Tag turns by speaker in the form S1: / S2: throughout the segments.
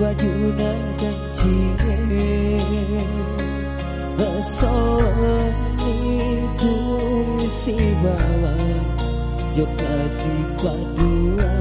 S1: wajuna dan cie itu tulisi bawa Jok kasih dua.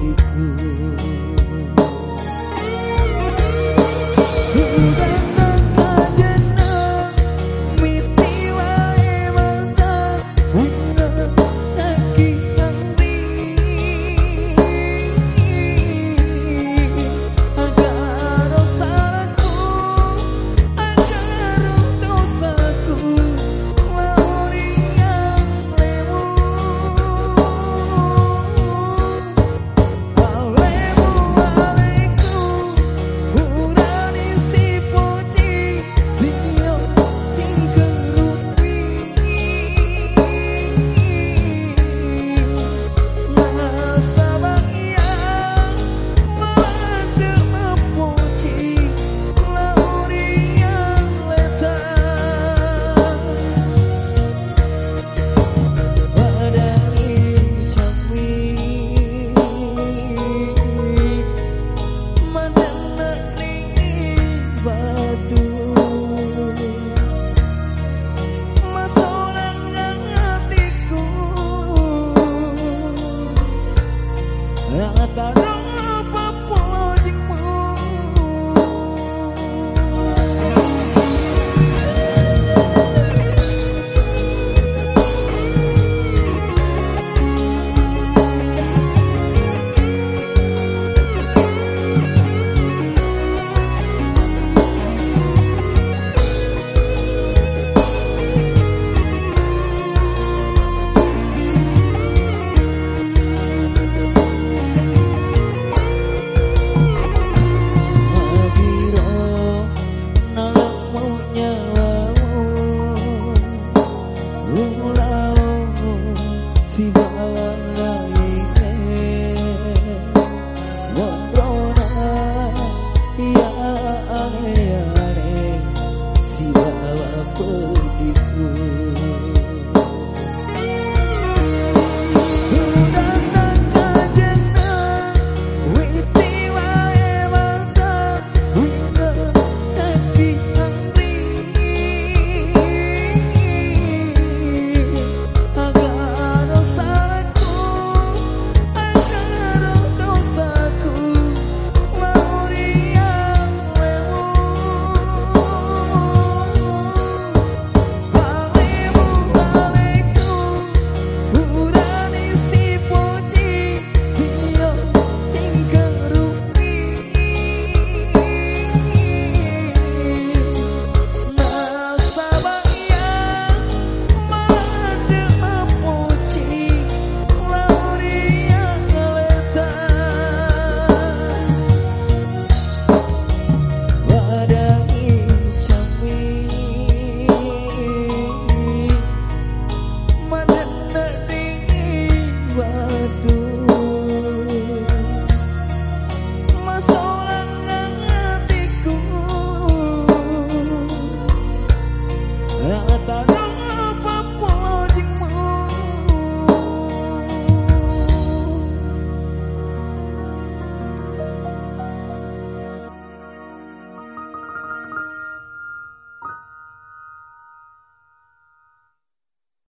S1: hatiku. I thought I'll